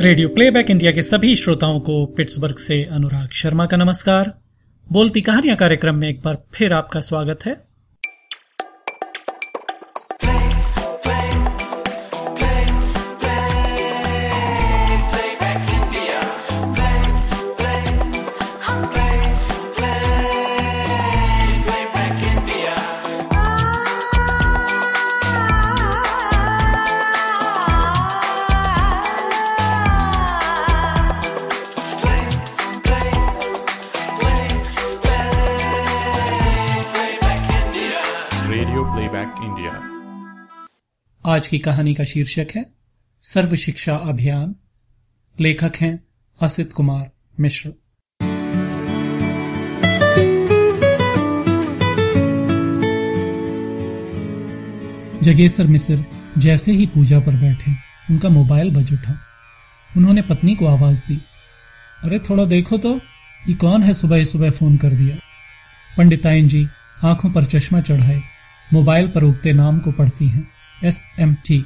Radio playback India के सभी श्रोताओं को पिट्सबर्ग से अनुराग शर्मा का नमस्कार। बोलती कहानियाँ कार्यक्रम में एक बार फिर आपका स्वागत है। आज की कहानी का शीर्षक है सर्व शिक्षा अभियान। लेखक हैं असित कुमार मिश्र। जगेसर मिश्र जैसे ही पूजा पर बैठे, उनका मोबाइल बज उठा। उन्होंने पत्नी को आवाज़ दी, अरे थोड़ा देखो तो ये कौन है सुबह सुबह फ़ोन कर दिया? पंडिताइन जी आँखों पर चश्मा चढ़ाए, मोबाइल पर उगते नाम को पढ़ती हैं। एस एम टी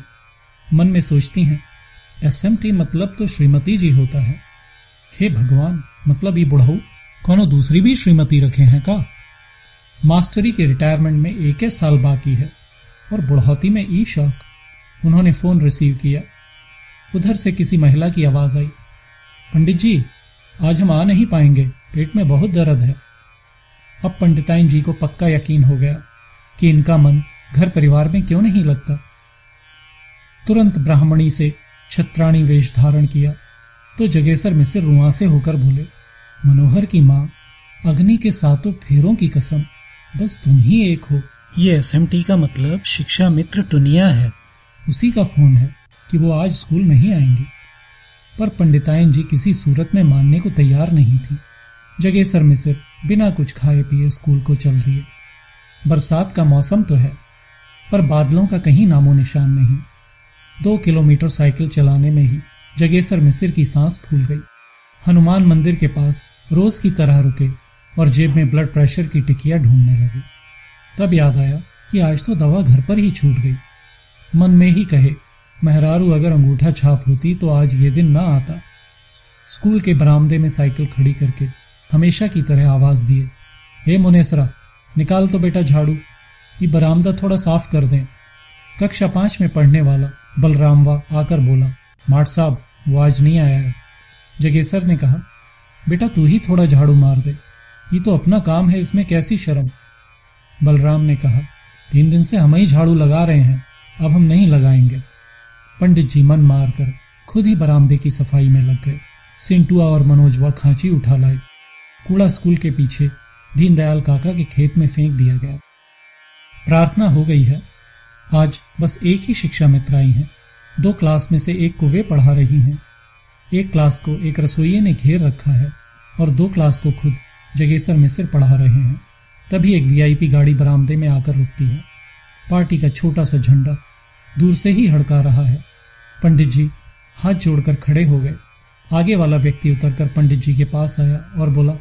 मन में सोचती हैं एस एम टी मतलब तो श्रीमती जी होता है। हे भगवान मतलब ये बुढ़ऊ, कोनो दूसरी भी श्रीमती रखे हैं का? मास्टरी के रिटायरमेंट में एक एक साल बाकी है, और बुढ़ौती में ई शौक। उन्होंने फ़ोन रिसीव किया। उधर से किसी महिला की आवाज़ आई। पंडित जी, आज हम आ नहीं पाएँगे, पेट में बहुत दर्द है। अब पंडिताइन जी को पक्का यकीन हो गया कि इनका मन घर परिवार में क्यों नहीं लगता? तुरंत ब्राह्मणी से छत्राणी वेश धारण किया तो जगेसर में से रुआ से होकर बोले मनोहर की माँ अग्नि के सातों फेरों की कसम बस तुम ही एक हो। ये एस का मतलब शिक्षा मित्र टुनिया है। उसी का फ़ोन है कि वो आज स्कूल नहीं आएँगी। पर पंडितायन जी किसी सूरत में मानने को तैयार नहीं थी। जगेसर मिसर बिना कुछ खाए पिए स्कूल को चल है बरसात का मौसम तो है। पर बादलों का कहीं नामो निशान नहीं। दो किलोमीटर साइकिल चलाने में ही जगेसर मिसिर की सांस फूल गई। हनुमान मंदिर के पास रोज की तरह रुके और जेब में ब्लड प्रेशर की टिकिया ढूँढने लगे। तब याद आया कि आज तो दवा घर पर ही छूट गई। मन में ही कहे, मेहरारू, अगर अंगूठा छाप होती तो आज ये दिन ना आता। स्कूल के बरामदे में साइकिल खड़ी करके हमेशा की तरह आवाज़ दिए, हे मुनेसरा, निकाल तो बेटा झाड़ू। ये बरामदा थोड़ा साफ़ कर दें। कक्षा पाँच में पढ़ने वाला बलरामवा आकर बोला माठ साहब, वो आज नहीं आया है। जगेसर ने कहा, बेटा, तू ही थोड़ा झाड़ू मार दे। ये तो अपना काम है, इसमें कैसी शर्म? बलराम ने कहा, तीन दिन से हम ही झाड़ू लगा रहे हैं, अब हम नहीं लगाएँगे। पंडित जी मन मार कर खुद ही बरामदे की सफ़ाई में लग गए। सिंटुआ और मनोजवा खांची उठा लाए। कूड़ा स्कूल के पीछे दीनदयाल काका के खेत में फेंक दिया गया। प्रार्थना हो गई है। आज बस एक ही शिक्षा मित्र आई हैं। दो क्लास में से एक को वे पढ़ा रही हैं। एक क्लास को एक रसोइये ने घेर रखा है और दो क्लास को खुद जगेसर मिसिर पढ़ा रहे हैं। तभी एक वीआईपी गाड़ी बरामदे में आकर रुकती है। पार्टी का छोटा सा झंडा दूर से ही हड़का रहा है। पंडित जी हाथ जोड़कर खड़े हो गए। आगे वाला व्यक्ति उतरकर पंडित जी के पास आया और बोला,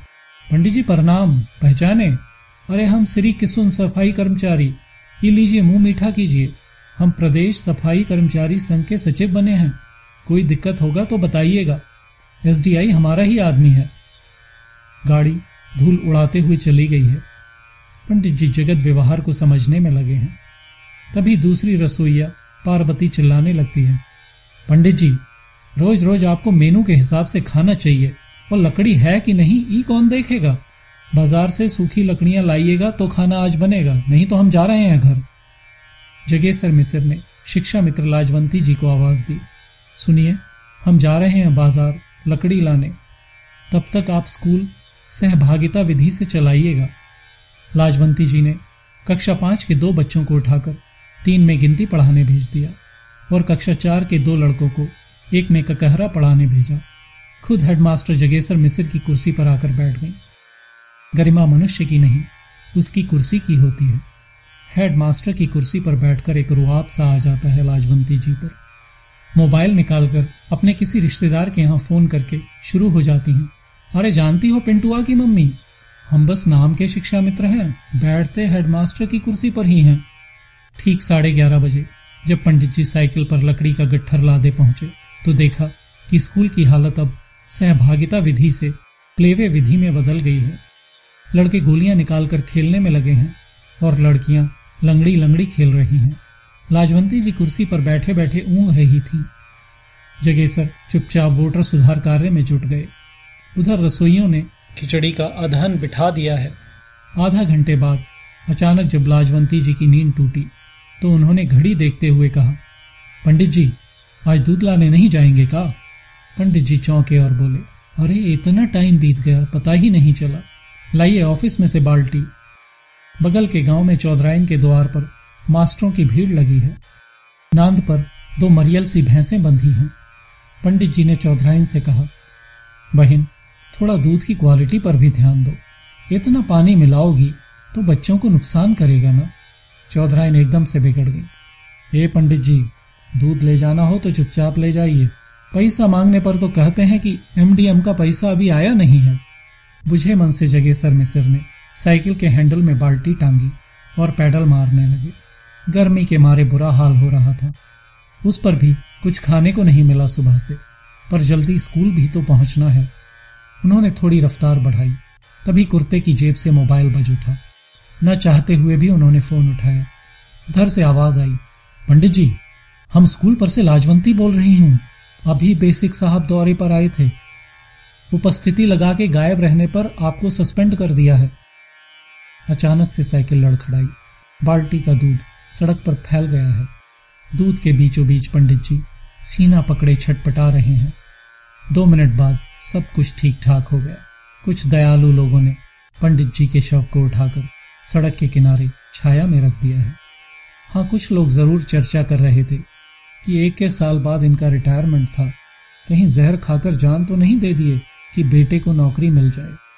पंडित जी, प्रणाम, पहचाने? अरे हम श्री किसुन सफ़ाई कर्मचारी, ये लीजिए मुँह मीठा कीजिए। हम प्रदेश सफ़ाई कर्मचारी संघ के सचिव बने हैं। कोई दिक्कत होगा तो बताइएगा। एसडीआई हमारा ही आदमी है। गाड़ी धूल उड़ाते हुए चली गई है। पंडित जी जगत व्यवहार को समझने में लगे हैं। तभी दूसरी रसोईया पार्वती चिल्लाने लगती है। पंडित जी रोज रोज आपको मेनू के हिसाब से खाना चाहिए। और लकड़ी है कि नहीं, ई कौन देखेगा? बाज़ार से सूखी लकड़ियाँ लाइएगा तो खाना आज बनेगा, नहीं तो हम जा रहे हैं घर। जगेसर मिसर ने शिक्षा मित्र लाजवंती जी को आवाज़ दी। सुनिए, हम जा रहे हैं बाज़ार लकड़ी लाने। तब तक आप स्कूल सहभागिता विधि से चलाइएगा। लाजवंती जी ने कक्षा पाँच के दो बच्चों को उठाकर तीन में गिनती पढ़ाने भेज दिया और कक्षा चार के दो लड़कों को एक में ककहरा पढ़ाने भेजा। खुद हेडमास्टर जगेसर मिसिर की कुर्सी पर आकर बैठ गई। गरिमा मनुष्य की नहीं, उसकी कुर्सी की होती है। हेडमास्टर की कुर्सी पर बैठकर एक रुआब सा आ जाता है लाजवंती जी पर। मोबाइल निकालकर अपने किसी रिश्तेदार के यहाँ फ़ोन करके शुरू हो जाती हैं। अरे जानती हो पिंटुआ की मम्मी? हम बस नाम के शिक्षा मित्र हैं, बैठते हेडमास्टर की कुर्सी पर ही हैं। ठीक साढ़े ग्यारह बजे, जब पंडित जी साइकिल पर लकड़ी का गट्ठर लादे पहुँचे तो देखा कि स्कूल की हालत अब सहभागिता विधि से, प्लेवे विधि में बदल गई है। लड़के गोलियाँ निकालकर खेलने में लगे हैं और लड़कियाँ लंगड़ी लंगड़ी खेल रही हैं। लाजवंती जी कुर्सी पर बैठे बैठे ऊंग रही थी। जगेसर चुपचाप वोटर सुधार कार्य में जुट गए। उधर रसोइयों ने खिचड़ी का अधहन बिठा दिया है। आधा घंटे बाद अचानक जब लाजवंती जी की नींद टूटी तो उन्होंने घड़ी देखते हुए कहा, पंडित जी, आज दूध लाने नहीं जाएँगे का? पंडित जी चौंके और बोले, अरे, इतना टाइम बीत गया, पता ही नहीं चला। लाइए ऑफ़िस में से बाल्टी। बगल के गाँव में चौधराइन के द्वार पर मास्टरों की भीड़ लगी है। नांद पर दो मरियल सी भैंसें बंधी हैं। पंडित जी ने चौधराइन से कहा, बहन, थोड़ा दूध की क्वालिटी पर भी ध्यान दो। इतना पानी मिलाओगी तो बच्चों को नुकसान करेगा ना? चौधराइन एकदम से बिगड़ गई। ए पंडित जी, दूध ले जाना हो तो चुपचाप ले जाइए। पैसा मांगने पर तो कहते हैं कि एमडीएम का पैसा अभी आया नहीं है। बुझे मन से जगे सर मिसर ने साइकिल के हैंडल में बाल्टी टांगी और पैडल मारने लगे। गर्मी के मारे बुरा हाल हो रहा था। उस पर भी कुछ खाने को नहीं मिला सुबह से, पर जल्दी स्कूल भी तो पहुँचना है। उन्होंने थोड़ी रफ्तार बढ़ाई। तभी कुर्ते की जेब से मोबाइल बज उठा। न चाहते हुए भी उन्होंने फ़ोन उठाया। घर से आवाज़ आई, पंडित जी, हम स्कूल पर से लाजवंती बोल रही हूँ। अभी बेसिक साहब दौरे पर आए थे। उपस्थिति लगा के गायब रहने पर आपको सस्पेंड कर दिया है। अचानक से साइकिल लड़खड़ाई। बाल्टी का दूध सड़क पर फैल गया है। दूध के बीचों बीच पंडित जी सीना पकड़े छटपटा रहे हैं। दो मिनट बाद सब कुछ ठीक ठाक हो गया। कुछ दयालु लोगों ने पंडित जी के शव को उठाकर सड़क के किनारे छाया में रख दिया है। हाँ कुछ लोग ज़रूर चर्चा कर रहे थे कि एक के साल बाद इनका रिटायरमेंट था। कहीं जहर खाकर जान तो नहीं दे दिए? कि बेटे को नौकरी मिल जाए।